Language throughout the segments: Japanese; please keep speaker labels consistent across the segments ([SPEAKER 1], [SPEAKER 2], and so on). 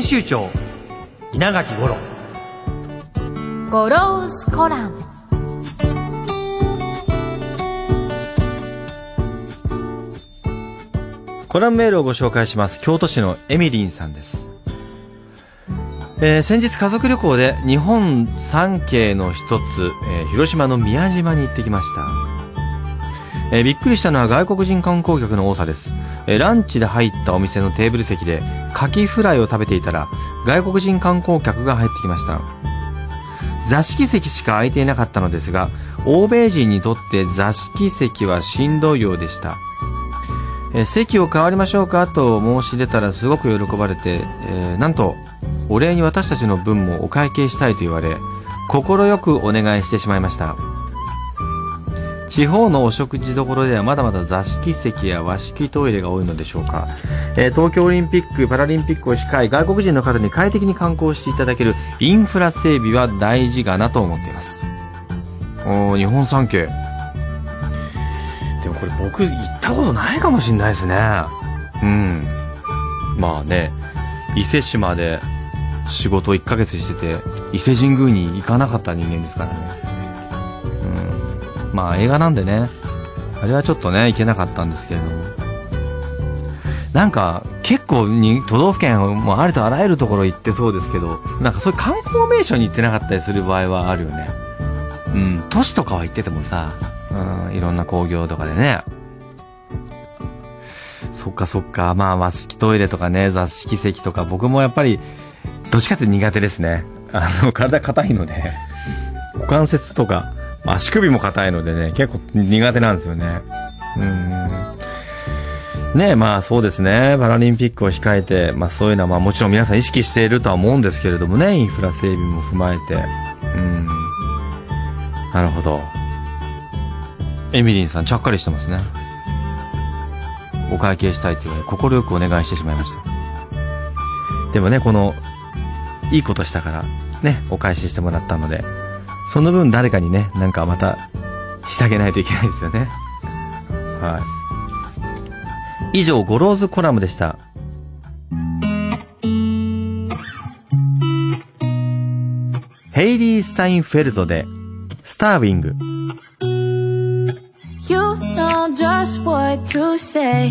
[SPEAKER 1] 編集長稲垣吾郎。
[SPEAKER 2] ゴローズコラム。
[SPEAKER 1] コラムメールをご紹介します。京都市のエミリンさんです、えー先日家族旅行で日本三景の一つ、えー広島の宮島に行ってきました、えーびっくりしたのは外国人観光客の多さです、えランチで入ったお店のテーブル席でカキフライを食べていたら外国人観光客が入ってきました。座敷席しか空いていなかったのですが欧米人にとって座敷席はしんどいようでした。え席を変わりましょうかと申し出たらすごく喜ばれて、えーなんとお礼に私たちの分もお会計したいと言われ快くお願いしてしまいました。地方のお食事どころではまだまだ座敷席や和式トイレが多いのでしょうか、えー東京オリンピック・パラリンピックを控え外国人の方に快適に観光していただけるインフラ整備は大事かなと思っていますおー日本三景でもこれ僕行ったことないかもしんないですね。うん。まあね、伊勢志摩で仕事1ヶ月してて、伊勢神宮に行かなかった人間ですからね。まあ映画なんでね、あれはちょっとね、行けなかったんですけれども。なんか、結構に都道府県もありとあらゆるところ行ってそうですけど、なんかそういう観光名所に行ってなかったりする場合はあるよね。うん、都市とかは行っててもさ、うん、いろんな工業とかでね。そっかそっか。まあ和式トイレとかね、座敷席とか、僕もやっぱり、どっちかって苦手ですね。あの、体硬いので、股関節とか、足首も硬いのでね、結構苦手なんですよね。うん。ねまあそうですね。パラリンピックを控えて、まあそういうのはまあもちろん皆さん意識しているとは思うんですけれどもね、インフラ整備も踏まえて。うん。なるほど。エミリンさん、ちゃっかりしてますね。お会計したいと言われ、快くお願いしてしまいました。でもね、この、いいことしたから、ね、お返ししてもらったので、その分誰かにね、なんかまた、してあげないといけないですよね。はい。以上、ゴローズコラムでした。ヘイリー・スタインフェルドで、 Starving。
[SPEAKER 2] You know just what to say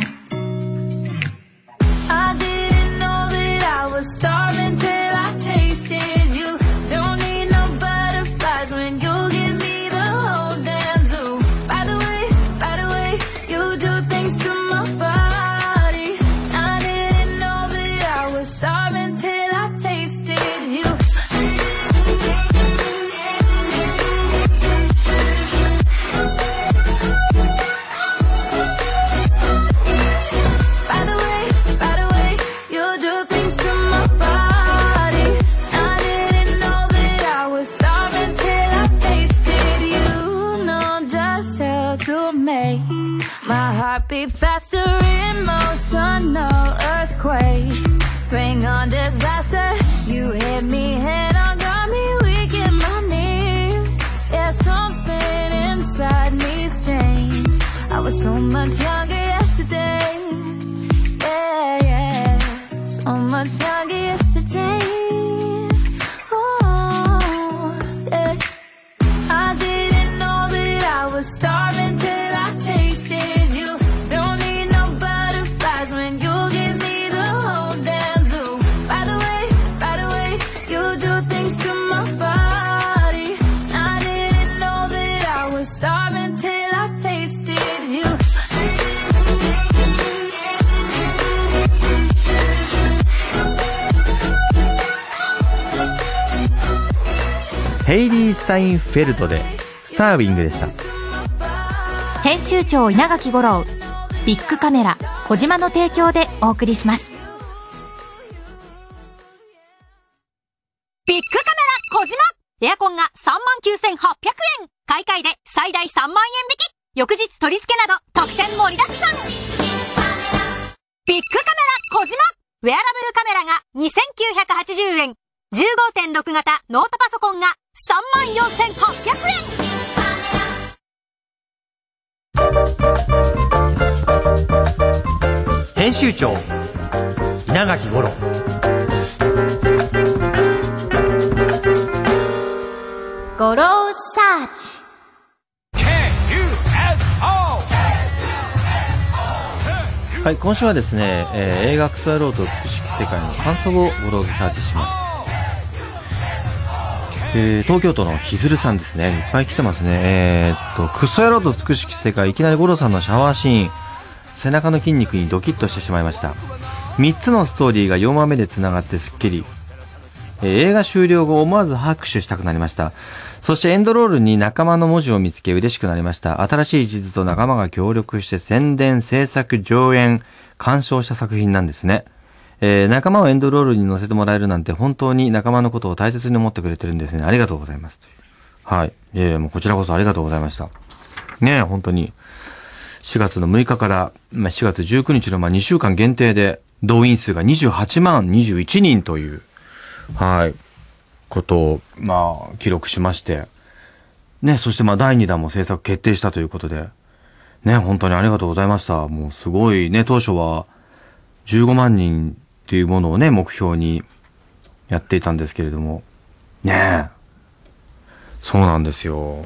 [SPEAKER 2] so much younger
[SPEAKER 1] ヘイリー・スタインフェルトで、スターウィングでした。
[SPEAKER 3] 編集長稲垣吾郎ビッグカメラ小島の提供でお送りします。
[SPEAKER 4] ビッグカメラ小島。エアコンが39,800円。買い替えで最大3万円引き。翌日取り付けなど特典盛りだくさん。ビッグカメラ小島。ウェアラブルカメラが2,980円。15.6型ノートパソコンが34,800円。
[SPEAKER 1] 編集長稲垣五郎。
[SPEAKER 3] ゴローサーチ
[SPEAKER 1] はい、今週はですね、えー映画クソ野郎と美しき世界の感想をブログサーチします。えー東京都のひずるさんですね。いっぱい来てますね。えーっと、クソ野郎と美しき世界、いきなり五郎さんのシャワーシーン、背中の筋肉にドキッとしてしまいました。3つのストーリーが4話目で繋がってスッキリ。え映画終了後思わず拍手したくなりました。そしてエンドロールに仲間の文字を見つけ嬉しくなりました。新しい地図と仲間が協力して宣伝、制作、上演、鑑賞した作品なんですね。えー仲間をエンドロールに載せてもらえるなんて本当に仲間のことを大切に思ってくれてるんですね。ありがとうございます。はい。いやいやもうこちらこそありがとうございました。ねえ、本当に。4月の6日から、ま、4月19日のまあ2週間限定で動員数が28万21人という、はい、ことを、まあ、記録しまして、ね、そしてまあ第2弾も制作決定したということで、ね、本当にありがとうございました。もうすごいね、当初は15万人っていうものをね、目標にやっていたんですけれども、ねえ、そうなんですよ。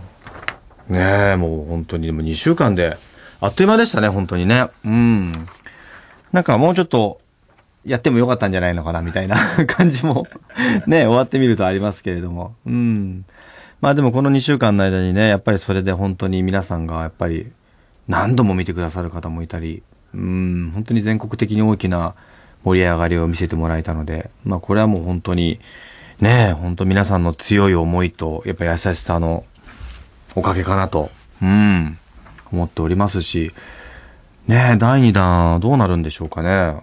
[SPEAKER 1] ねえ、もう本当にでも2週間で、あっという間でしたね、本当にね。うん。なんかもうちょっと、やってもよかったんじゃないのかな、みたいな 感じも、ね、終わってみるとありますけれども。うん。まあでもこの2週間の間にね、やっぱりそれで本当に皆さんがやっぱり何度も見てくださる方もいたり、うん、本当に全国的に大きな盛り上がりを見せてもらえたので、まあこれはもう本当に、ねえ、本当皆さんの強い思いと、やっぱ優しさのおかげかなと、うん、思っておりますし、ねえ、第2弾どうなるんでしょうかね。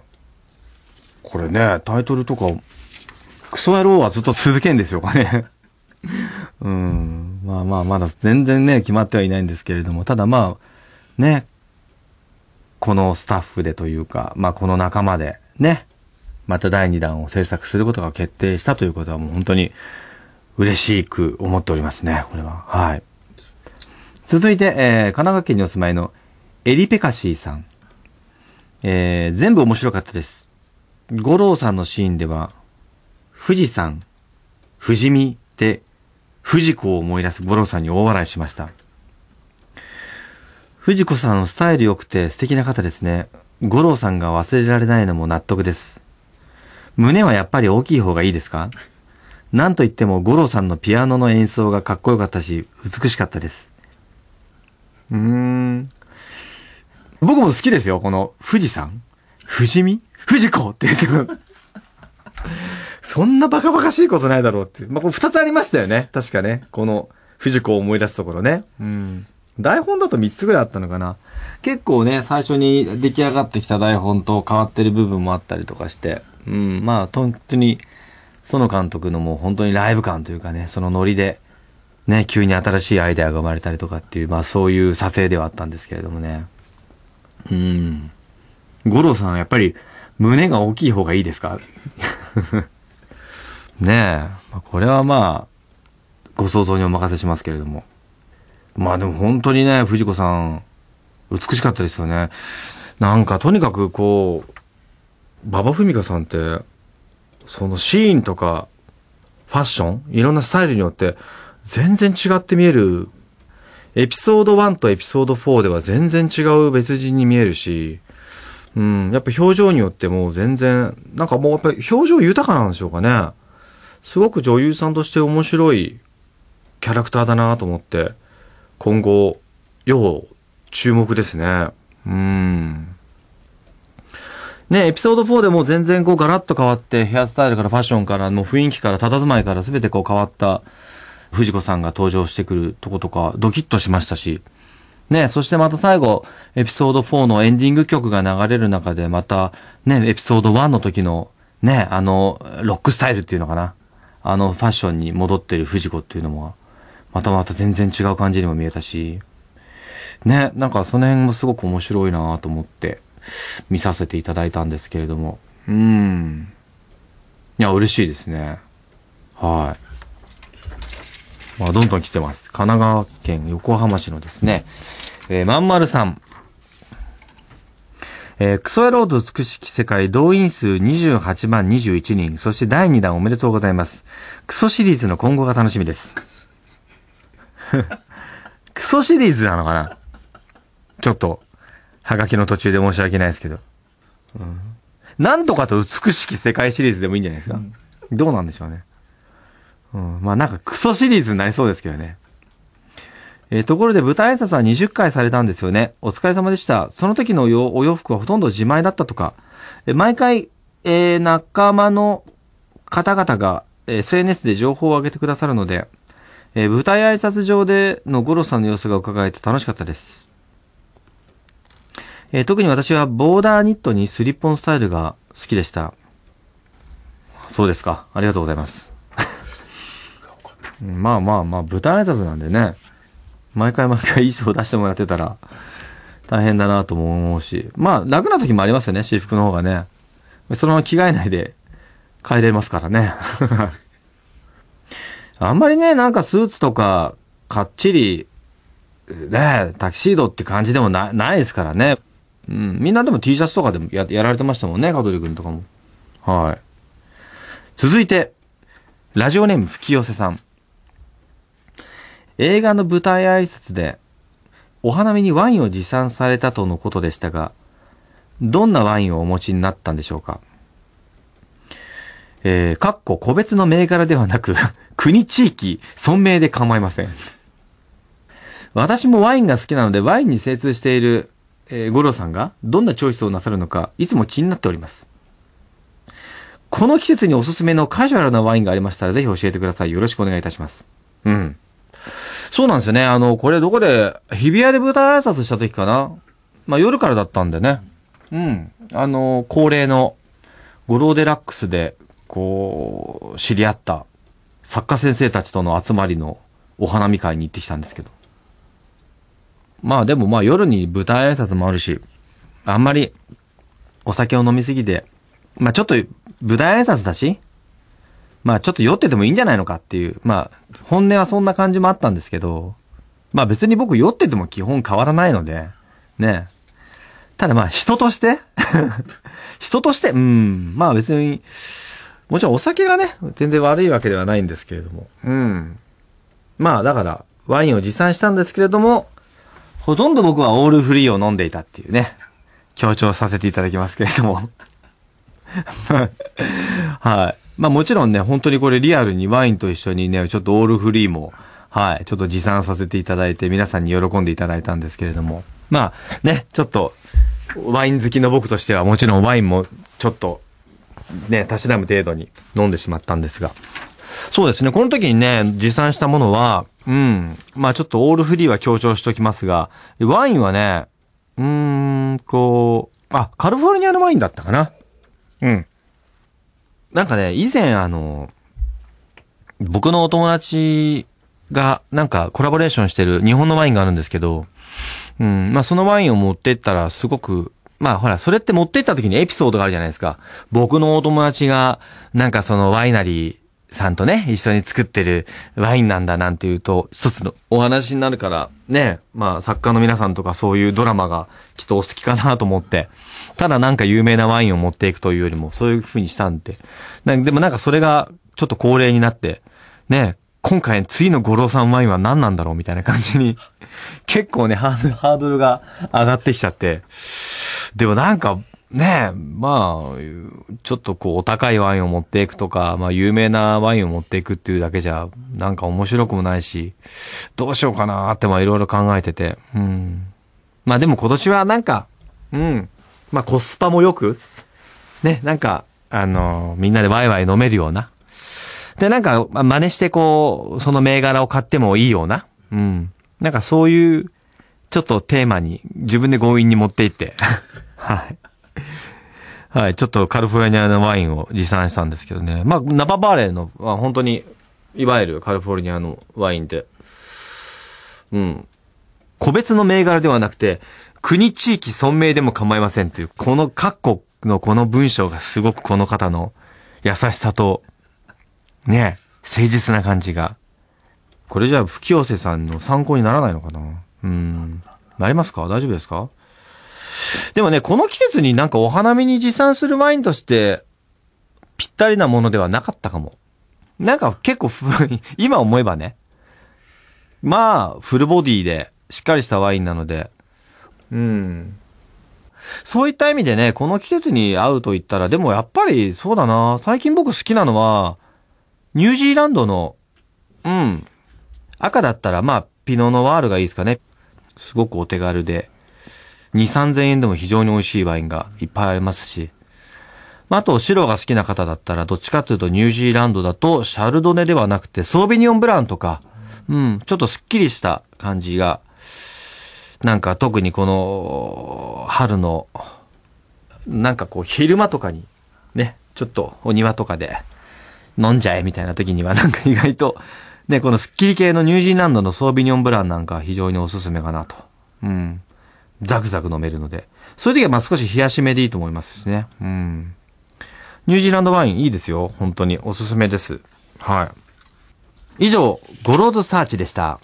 [SPEAKER 1] これね、タイトルとか、クソ野郎はずっと続けんですよかね。うん。まあまあ、まだ全然ね、決まってはいないんですけれども、ただまあ、ね、このスタッフでというか、まあこの仲間で、ね、また第2弾を制作することが決定したということはもう本当に嬉しく思っておりますね、これは。はい。続いて、えー神奈川県にお住まいのエリペカシーさん。えー全部面白かったです。五郎さんのシーンでは、富士山、富士見で、藤子を思い出す五郎さんに大笑いしました。藤子さんスタイル良くて素敵な方ですね。五郎さんが忘れられないのも納得です。胸はやっぱり大きい方がいいですか？なんといっても五郎さんのピアノの演奏がかっこよかったし、美しかったです。うーん。僕も好きですよ、この富士山富士見？富士子って言ってくる。そんなバカバカしいことないだろうっていう。まあ、これ二つありましたよね。確かね。この富士子を思い出すところね。うん。台本だと三つぐらいあったのかな。結構ね、最初に出来上がってきた台本と変わってる部分もあったりとかして。うん。まあ、本当に、園監督のもう本当にライブ感というかね、そのノリで、ね、急に新しいアイデアが生まれたりとかっていう、まあそういう撮影ではあったんですけれどもね。うん。五郎さん、やっぱり胸が大きい方がいいですか？ねえ。これはまあ、ご想像にお任せしますけれども。まあでも本当にね、藤子さん、美しかったですよね。なんかとにかくこう、馬場文香さんって、そのシーンとか、ファッションいろんなスタイルによって、全然違って見える。エピソード1とエピソード4では全然違う別人に見えるし、うん、やっぱ表情によってもう全然、なんかもうやっぱり表情豊かなんでしょうかね。すごく女優さんとして面白いキャラクターだなと思って、今後、要注目ですね。うん。ね、エピソード4でも全然こうガラッと変わって、ヘアスタイルからファッションから、もう雰囲気から、佇まいから全てこう変わった、藤子さんが登場してくるとことか、ドキッとしましたし、ね、そしてまた最後、エピソード4のエンディング曲が流れる中で、また、ね、エピソード1の時の、ね、あの、ロックスタイルっていうのかな。あのファッションに戻ってる藤子っていうのも、またまた全然違う感じにも見えたし、ね、なんかその辺もすごく面白いなと思って見させていただいたんですけれども。うん。いや、嬉しいですね。はい。まあ、どんどん来てます。神奈川県横浜市のですね、えー、まんまるさん。えークソ野郎と美しき世界動員数28万21人、そして第2弾おめでとうございます。クソシリーズの今後が楽しみです。クソシリーズなのかな？ちょっと、はがきの途中で申し訳ないですけど。うんなんとかと美しき世界シリーズでもいいんじゃないですか、どうなんでしょうね。うん、まあなんかクソシリーズになりそうですけどね。えーところで舞台挨拶は20回されたんですよね。お疲れ様でした。その時のよお洋服はほとんど自前だったとか。えー毎回、えー仲間の方々が、えー SNS で情報を上げてくださるので、えー舞台挨拶上での五郎さんの様子が伺えて楽しかったです。えー特に私はボーダーニットにスリッポンスタイルが好きでした。そうですか。ありがとうございます。まあまあまあ、舞台挨拶なんでね。毎回毎回衣装出してもらってたら大変だなとも思うし。まあ、楽な時もありますよね、私服の方がね。そのまま着替えないで帰れますからね。あんまりね、なんかスーツとか、かっちり、ね、タキシードって感じでもなないですからね。うん、みんなでも T シャツとかでもややられてましたもんね、香取君とかも。はい。続いて、ラジオネーム吹き寄せさん。映画の舞台挨拶で、お花見にワインを持参されたとのことでしたが、どんなワインをお持ちになったんでしょうか？えー、かっこ個別の銘柄ではなく、国地域、村名で構いません。私もワインが好きなので、ワインに精通している、えー、五郎さんがどんなチョイスをなさるのか、いつも気になっております。この季節におすすめのカジュアルなワインがありましたら、ぜひ教えてください。よろしくお願いいたします。うん。そうなんですよね。あの、これどこで、日比谷で舞台挨拶した時かな。まあ夜からだったんでね。うん。あの、恒例の、ゴローデラックスで、こう、知り合った作家先生たちとの集まりのお花見会に行ってきたんですけど。まあでもまあ夜に舞台挨拶もあるし、あんまりお酒を飲みすぎて、まあちょっと舞台挨拶だし、まあちょっと酔っててもいいんじゃないのかっていう、まあ本音はそんな感じもあったんですけど、まあ別に僕酔ってても基本変わらないので、ね。ただまあ人として 人として、うん、まあ別に、もちろんお酒がね、全然悪いわけではないんですけれども、うん。まあだから、ワインを持参したんですけれども、ほとんど僕はオールフリーを飲んでいたっていうね、強調させていただきますけれども。はい。まあもちろんね、本当にこれリアルにワインと一緒にね、ちょっとオールフリーも、はい、ちょっと持参させていただいて、皆さんに喜んでいただいたんですけれども。まあね、ちょっと、ワイン好きの僕としてはもちろんワインもちょっと、ね、たしなむ程度に飲んでしまったんですが。そうですね、この時にね、持参したものは、うん、まあちょっとオールフリーは強調しておきますが、ワインはね、うーん、こう、あ、カリフォルニアのワインだったかな。うん。なんかね、以前あの、僕のお友達がなんかコラボレーションしてる日本のワインがあるんですけど、うん、まあそのワインを持ってったらすごく、まあほら、それって持ってった時にエピソードがあるじゃないですか。僕のお友達が、なんかそのワイナリーさんとね、一緒に作ってるワインなんだなんていうと、一つのお話になるから、ね、まあ作家の皆さんとかそういうドラマがきっとお好きかなと思って、ただなんか有名なワインを持っていくというよりも、そういう風にしたんで。でもなんかそれがちょっと恒例になって、ね、今回次の五郎さんワインは何なんだろうみたいな感じに、結構ね、ハードルが上がってきちゃって、でもなんか、ねえまあ、ちょっとこう、お高いワインを持っていくとか、まあ、有名なワインを持っていくっていうだけじゃ、なんか面白くもないし、どうしようかなーってまあ、いろいろ考えてて、うん。まあでも今年はなんか、うん。まあコスパもよく、ね、なんか、あのーみんなでワイワイ飲めるような、で、なんか、真似してこう、その銘柄を買ってもいいような。うん。なんかそういう、ちょっとテーマに自分で強引に持っていって。はい。はい。ちょっとカリフォルニアのワインを持参したんですけどね。まあ、ナパバーレーの、まあ、本当に、いわゆるカリフォルニアのワインで、うん。個別の銘柄ではなくて、国地域村名でも構いませんっていう、この各国のこの文章がすごくこの方の優しさと、ね、誠実な感じが。これじゃあ、吹き寄せさんの参考にならないのかな？うん。なりますか？大丈夫ですか？でもね、この季節になんかお花見に持参するワインとして、ぴったりなものではなかったかも。なんか結構ふ、今思えばね。まあ、フルボディで、しっかりしたワインなので、うん。そういった意味でね、この季節に合うと言ったら、でもやっぱりそうだな。最近僕好きなのは、ニュージーランドの、うん。赤だったら、まあ、ピノノワールがいいですかね。すごくお手軽で、2、3000円でも非常に美味しいワインがいっぱいありますし。まあ、あと、白が好きな方だったら、どっちかというとニュージーランドだと、シャルドネではなくて、ソービニオンブランとか、うん、ちょっとスッキリした感じが、なんか特にこの、春の、なんかこう、昼間とかに、ね、ちょっとお庭とかで飲んじゃえみたいな時には、なんか意外と、ね、このスッキリ系のニュージーランドのソービニョンブランなんか非常におすすめかなと。うん。ザクザク飲めるので。そういう時はまあ少し冷やし目でいいと思いますしね。うん。ニュージーランドワインいいですよ。本当におすすめです。はい。以上、ゴローズサーチでした。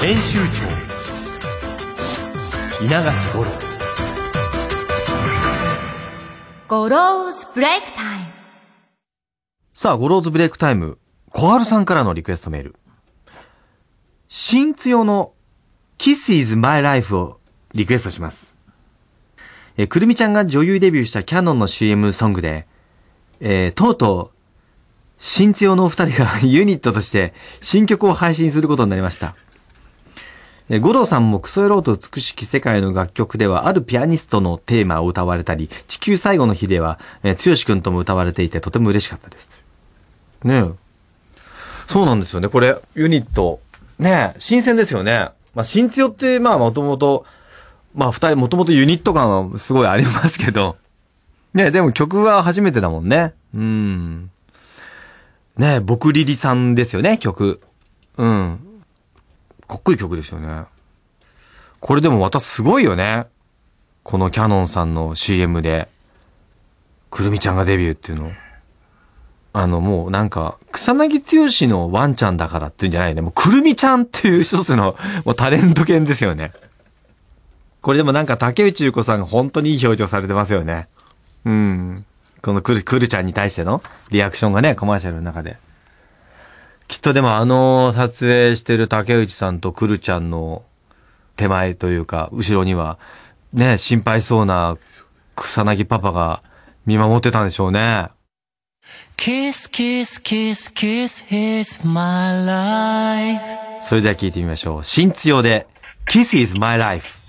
[SPEAKER 1] 編集長稲垣吾郎
[SPEAKER 3] ゴローズブレイクタイム。
[SPEAKER 1] さあ、ゴローズブレイクタイム、小春さんからのリクエストメール。 SingTuyo の Kiss is my life をリクエストします。えくるみちゃんが女優デビューしたキャノンの CM ソングで、えーとうとう、 SingTuyo のお二人がユニットとして新曲を配信することになりました。え吾郎さんもクソ野郎と美しき世界の楽曲ではあるピアニストのテーマを歌われたり、地球最後の日では、えー、剛くんとも歌われていてとても嬉しかったです。ねえ。そうなんですよね。これ、ユニット。ねえ、新鮮ですよね。まあ、新強って、まあ、もともと、まあ、二人、もともとユニット感はすごいありますけど。ねえ、でも曲は初めてだもんね。うん。ねえ、僕リリさんですよね、曲。うん。かっこいい曲ですよね。これでもまたすごいよね。このキャノンさんの CM で、くるみちゃんがデビューっていうの。あの、もうなんか、草薙剛のワンちゃんだからっていうんじゃないね。もう、くるみちゃんっていう一つの、もうタレント犬ですよね。これでもなんか竹内優子さんが本当にいい表情されてますよね。うん。このくる、くるちゃんに対してのリアクションがね、コマーシャルの中で。きっとでもあの撮影してる竹内さんとくるちゃんの手前というか、後ろには、ね、心配そうな草薙パパが見守ってたんでしょうね。
[SPEAKER 5] Kiss, kiss, kiss, kiss is my life.
[SPEAKER 1] それでは聞いてみましょう。新津用で、Kiss is my life。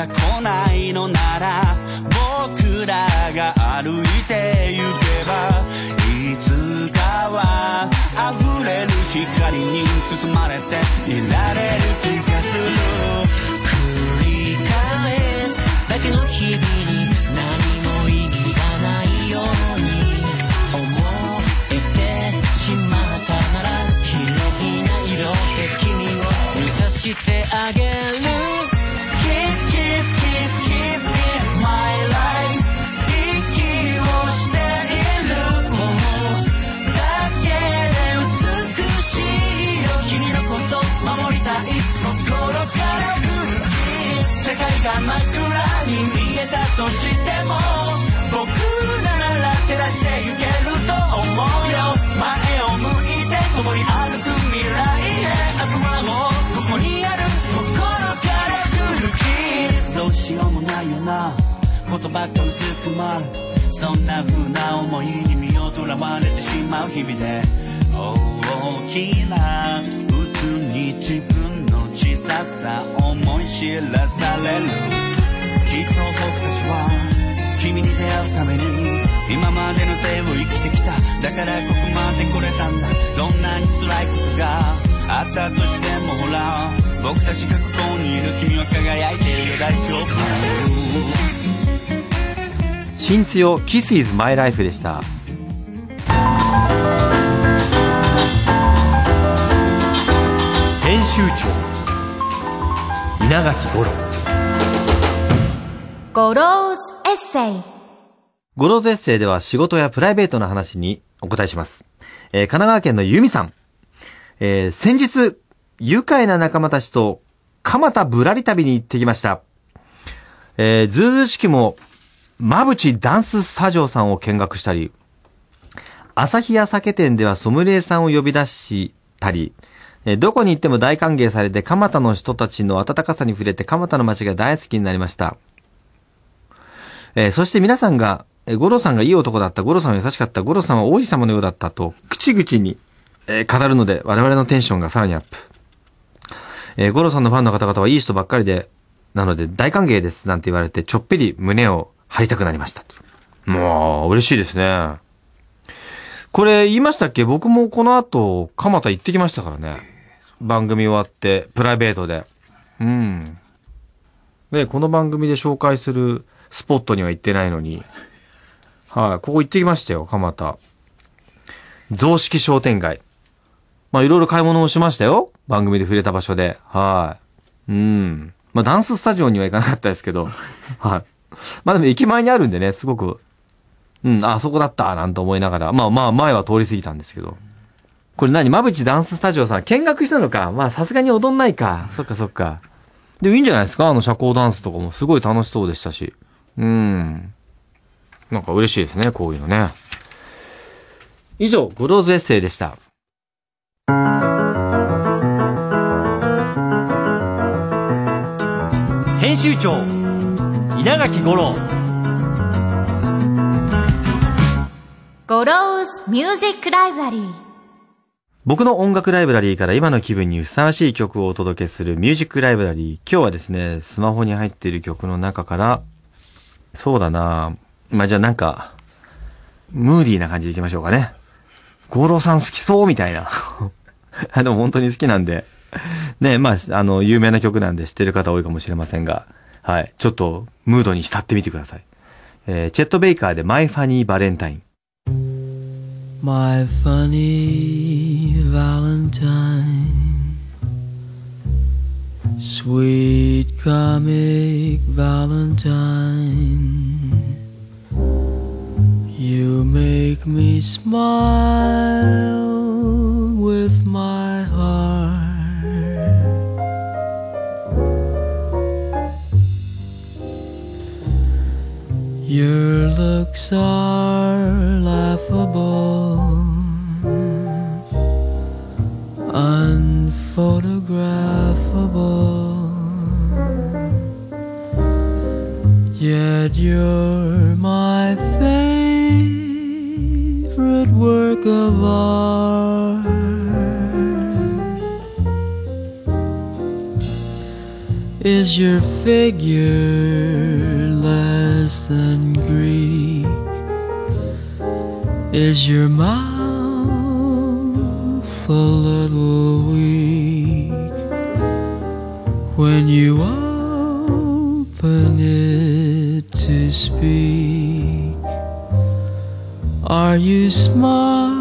[SPEAKER 5] が来ないに見えたとしても僕なら照らしてゆけると思うよ。前を向いて共に歩く未来へ。明日はもうここにある心から来るキス。どうしようもないよな。言葉が薄くまるそんな風な思いに身をとらわれてしまう日々で。大きな鬱に自分ささ思い知らされるきっと僕たちは君に出会うために今までの生を生きてきただからここまで来れたんだどんなに辛いことがあったとしてもほら僕たちがここにいる君は輝いているよ大丈夫
[SPEAKER 1] 新強 Kiss is my life でした。編集長稲垣吾郎
[SPEAKER 3] ゴローズエッセイ。
[SPEAKER 1] ゴローズエッセイでは仕事やプライベートな話にお答えします。えー神奈川県の由美さん。えー先日、愉快な仲間たちと、蒲田ぶらり旅に行ってきました。えー、ずうずうしきも、まぶちダンススタジオさんを見学したり、朝日屋酒店ではソムリエさんを呼び出したり、えどこに行っても大歓迎されて、蒲田の人たちの温かさに触れて、蒲田の街が大好きになりました。えそして皆さんが、えー五郎さんがいい男だった、五郎さんは優しかった、五郎さんは王子様のようだったと、口々に、え語るので、我々のテンションがさらにアップ。えー五郎さんのファンの方々はいい人ばっかりで、なので大歓迎です、なんて言われて、ちょっぴり胸を張りたくなりました。もう、嬉しいですね。これ言いましたっけ？僕もこの後、蒲田行ってきましたからね。番組終わって、プライベートで。うん。ね、この番組で紹介するスポットには行ってないのに。はい、ここ行ってきましたよ、蒲田。雑式商店街。まあ、いろいろ買い物をしましたよ。番組で触れた場所で。はい。うん。まあ、ダンススタジオには行かなかったですけど。はい。まあ、でも駅前にあるんでね、すごく、うん、あ、そこだった、なんて思いながら。まあまあ、前は通り過ぎたんですけど。これ何？まぶちダンススタジオさん、見学したのか？まあ、さすがに踊んないか。そっかそっか。でもいいんじゃないですか？あの社交ダンスとかもすごい楽しそうでしたし。うん。なんか嬉しいですね、こういうのね。以上、ゴローズエッセイでした。編集長稲垣吾郎
[SPEAKER 3] ゴローズミュージックライブラリー。
[SPEAKER 1] 僕の音楽ライブラリーから今の気分にふさわしい曲をお届けするミュージックライブラリー。今日はですね、スマホに入っている曲の中から、そうだなまあ、じゃあなんか、ムーディーな感じでいきましょうかね。吾郎さん好きそうみたいな。あでも本当に好きなんで。ね、まあ、あの、有名な曲なんで知ってる方多いかもしれませんが、はい。ちょっと、ムードに浸ってみてください。えーチェット・ベイカーでマイ・ファニー・バレンタイン。
[SPEAKER 6] my funny Valentine, sweet comic Valentine. You make me smile with my heart. Your looks are Is your figure less than Greek? Is your mouth a little weak when you open it to speak? Are you smart?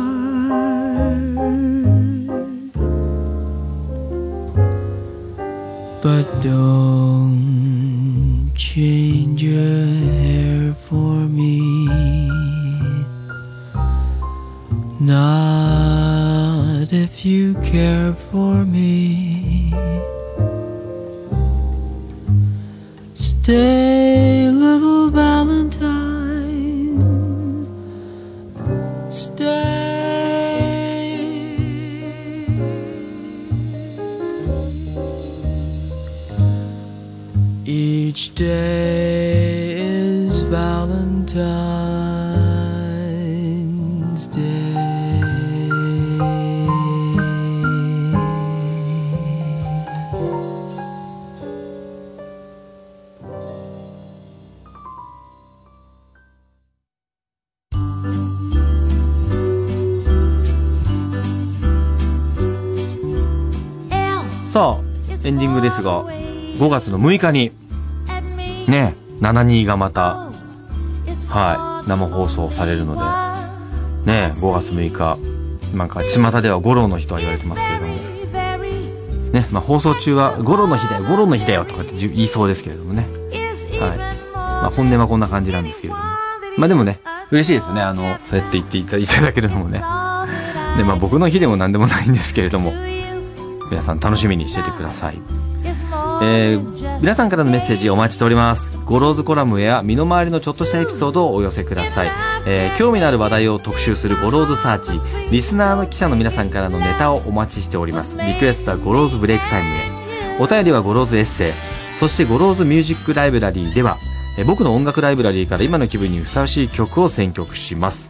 [SPEAKER 1] さあ、エンディングですが、5月の6日に、ね、72がまた、はい、生放送されるので、ね、5月6日、なんか、巷では五郎の日とは言われてますけれども、ね、まあ放送中は、五郎の日だよ、五郎の日だよとかって言いそうですけれどもね、はい。まあ本音はこんな感じなんですけれども。まあでもね、嬉しいですね、あの、そうやって言っていたいただけるのもね。で、まあ僕の日でも何でもないんですけれども、皆さん楽しみにしててください。えー、皆さんからのメッセージお待ちしております。ゴローズコラムや身の回りのちょっとしたエピソードをお寄せください。えー、興味のある話題を特集するゴローズサーチ、リスナーの記者の皆さんからのネタをお待ちしております。リクエストはゴローズブレイクタイムへ。お便りはゴローズエッセイ、そしてゴローズミュージックライブラリーでは、えー僕の音楽ライブラリーから今の気分にふさわしい曲を選曲します。